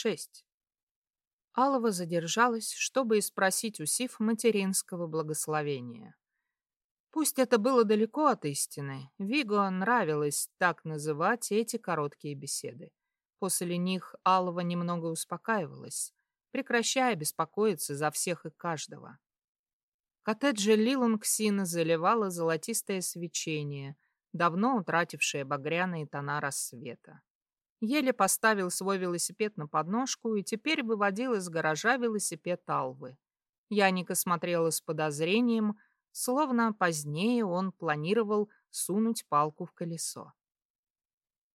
Шесть. Алова задержалась, чтобы спросить у Сиф материнского благословения. Пусть это было далеко от истины, Виго нравилось так называть эти короткие беседы. После них Алова немного успокаивалась, прекращая беспокоиться за всех и каждого. Коттеджи Лилангсина заливало золотистое свечение, давно утратившее багряные тона рассвета. Еле поставил свой велосипед на подножку и теперь выводил из гаража велосипед Алвы. Яника смотрела с подозрением, словно позднее он планировал сунуть палку в колесо.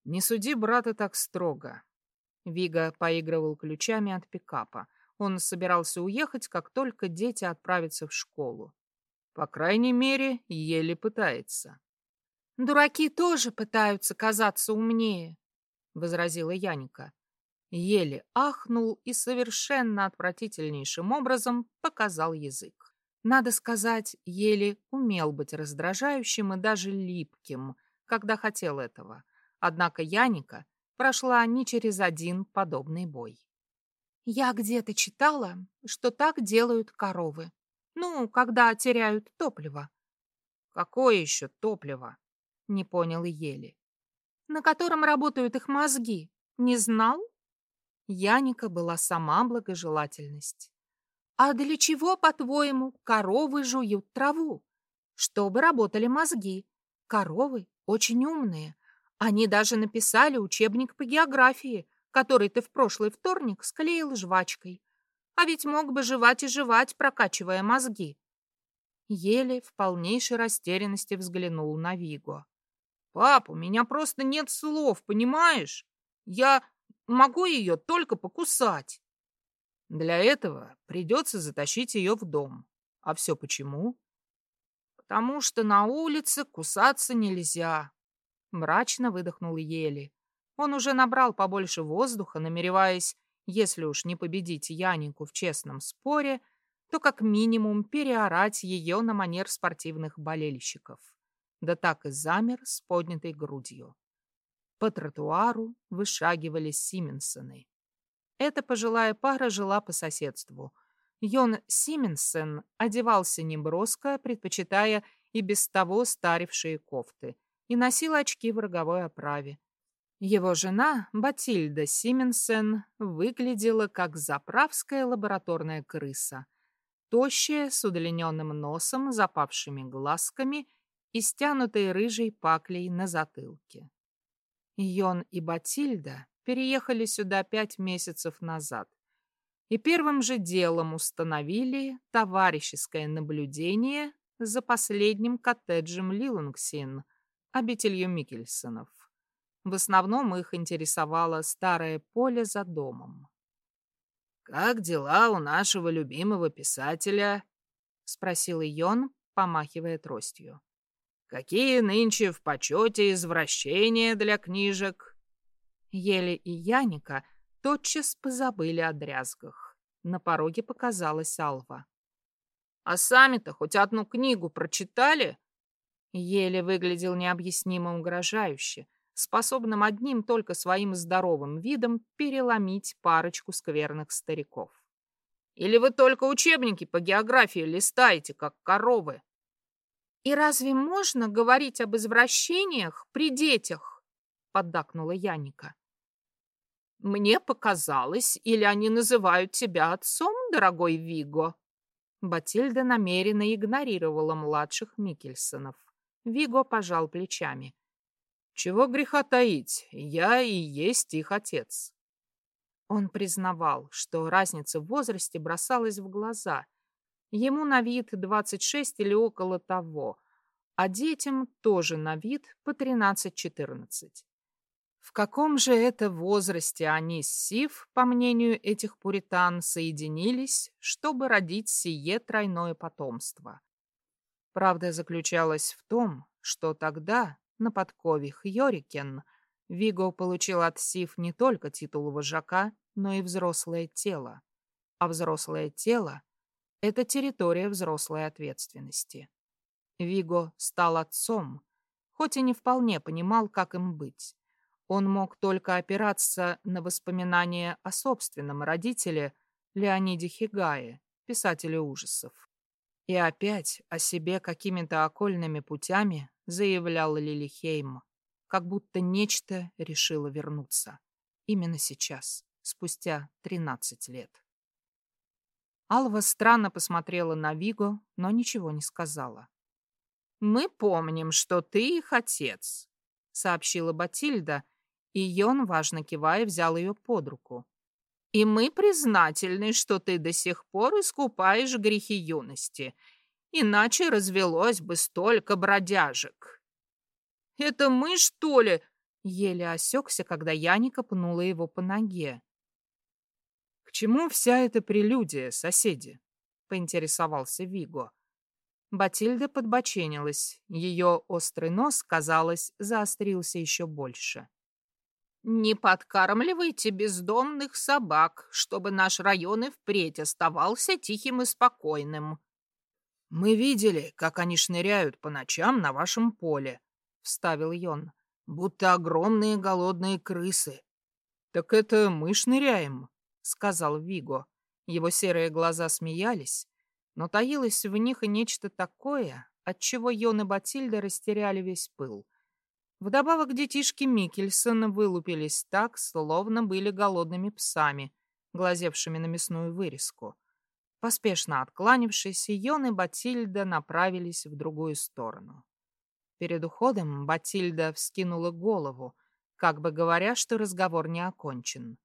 «Не суди брата так строго». Вига поигрывал ключами от пикапа. Он собирался уехать, как только дети отправятся в школу. По крайней мере, еле пытается. «Дураки тоже пытаются казаться умнее», — возразила Яника. Еле ахнул и совершенно отвратительнейшим образом показал язык. Надо сказать, еле умел быть раздражающим и даже липким, когда хотел этого. Однако Яника прошла не через один подобный бой. Я где-то читала, что так делают коровы. Ну, когда теряют топливо. Какое еще топливо? Не понял Ели. На котором работают их мозги. Не знал? Яника была сама благожелательность. А для чего, по-твоему, коровы жуют траву? Чтобы работали мозги. Коровы очень умные, они даже написали учебник по географии, который ты в прошлый вторник склеил жвачкой. А ведь мог бы жевать и жевать, прокачивая мозги. Еле в полнейшей растерянности взглянул на Виго. «Пап, у меня просто нет слов, понимаешь? Я могу ее только покусать». Для этого придется затащить ее в дом. А все почему? Потому что на улице кусаться нельзя, Мрачно выдохнул Ели. Он уже набрал побольше воздуха, намереваясь, если уж не победить Янику в честном споре, то как минимум переорать ее на манер спортивных болельщиков. Да так и замер с поднятой грудью. По тротуару вышагивали Сименсоны. Эта пожилая пара жила по соседству. Йон Сименсен одевался неброско, предпочитая и без того старевшие кофты, и носил очки в роговой оправе. Его жена, Батильда Сименсен, выглядела как заправская лабораторная крыса. Тощая, с удлиненным носом, запавшими глазками и стянутой рыжей паклей на затылке. Йон и Батильда переехали сюда пять месяцев назад и первым же делом установили товарищеское наблюдение за последним коттеджем Лилангсин, обителью Микельсонов. В основном их интересовало старое поле за домом. «Как дела у нашего любимого писателя?» — спросил Йон, помахивая тростью. «Какие нынче в почете извращения для книжек?» Еле и Яника тотчас позабыли о дрязгах. На пороге показалась Алва. «А сами-то хоть одну книгу прочитали?» Еле выглядел необъяснимо угрожающе, способным одним только своим здоровым видом переломить парочку скверных стариков. «Или вы только учебники по географии листаете, как коровы?» «И разве можно говорить об извращениях при детях?» — поддакнула Яника. «Мне показалось, или они называют тебя отцом, дорогой Виго?» Батильда намеренно игнорировала младших Микельсонов. Виго пожал плечами. Чего греха таить, я и есть их отец. Он признавал, что разница в возрасте бросалась в глаза. Ему на вид 26 или около того, а детям тоже на вид по 13-14. В каком же это возрасте они с Сив, по мнению этих пуритан, соединились, чтобы родить сие тройное потомство? Правда заключалась в том, что тогда, на подкове Хьорикен, Виго получил от Сив не только титул вожака, но и взрослое тело. А взрослое тело — это территория взрослой ответственности. Виго стал отцом, хоть и не вполне понимал, как им быть. Он мог только опираться на воспоминания о собственном родителе Леониде Хигае, писателе ужасов. И опять о себе какими-то окольными путями заявлял Лилихейм, как будто нечто решило вернуться. Именно сейчас, спустя 13 лет. Алва странно посмотрела на Виго, но ничего не сказала. «Мы помним, что ты их отец», — сообщила Батильда, и Йон, важно кивая, взял ее под руку. «И мы признательны, что ты до сих пор искупаешь грехи юности, иначе развелось бы столько бродяжек». «Это мы, что ли?» — еле осекся, когда Яника пнула его по ноге. «К чему вся эта прелюдия, соседи?» — поинтересовался Виго. Батильда подбоченилась. Ее острый нос, казалось, заострился еще больше. «Не подкармливайте бездомных собак, чтобы наш район и впредь оставался тихим и спокойным». «Мы видели, как они шныряют по ночам на вашем поле», — вставил Йон, — «будто огромные голодные крысы». «Так это мы шныряем», — сказал Виго. Его серые глаза смеялись, но таилось в них и нечто такое, от чего Йон и Батильда растеряли весь пыл. Вдобавок детишки Микельсона вылупились так, словно были голодными псами, глазевшими на мясную вырезку. Поспешно откланившись, Йон и Батильда направились в другую сторону. Перед уходом Батильда вскинула голову, как бы говоря, что разговор не окончен.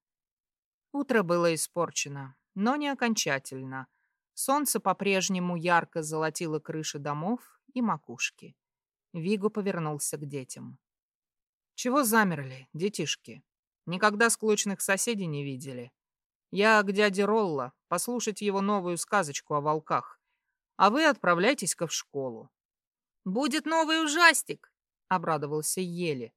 Утро было испорчено, но не окончательно — Солнце по-прежнему ярко золотило крыши домов и макушки. Виго повернулся к детям. «Чего замерли, детишки? Никогда склочных соседей не видели. Я к дяде Ролла послушать его новую сказочку о волках, а вы отправляйтесь-ка в школу». «Будет новый ужастик», — обрадовался Ели.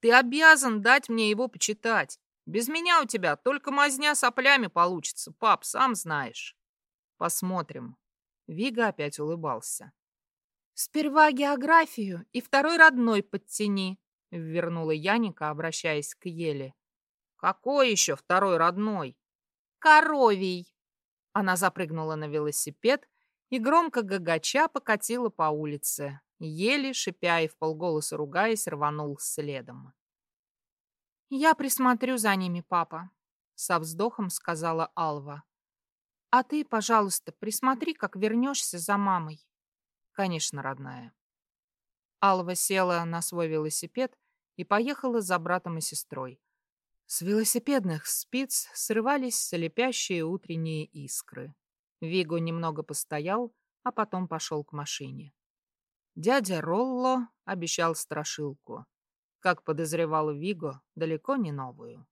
«Ты обязан дать мне его почитать. Без меня у тебя только мазня соплями получится, пап, сам знаешь». Посмотрим. Вига опять улыбался. Сперва географию и второй родной подтяни, вернула Яника, обращаясь к Еле. Какой еще второй родной? Коровий. Она запрыгнула на велосипед и громко гагача покатила по улице. Еле, шипя и вполголоса ругаясь, рванул следом. «Я присмотрю за ними, папа», — со вздохом сказала Алва. А ты, пожалуйста, присмотри, как вернешься за мамой. Конечно, родная. Алва села на свой велосипед и поехала за братом и сестрой. С велосипедных спиц срывались слепящие утренние искры. Виго немного постоял, а потом пошел к машине. Дядя Ролло обещал страшилку. Как подозревал Виго, далеко не новую.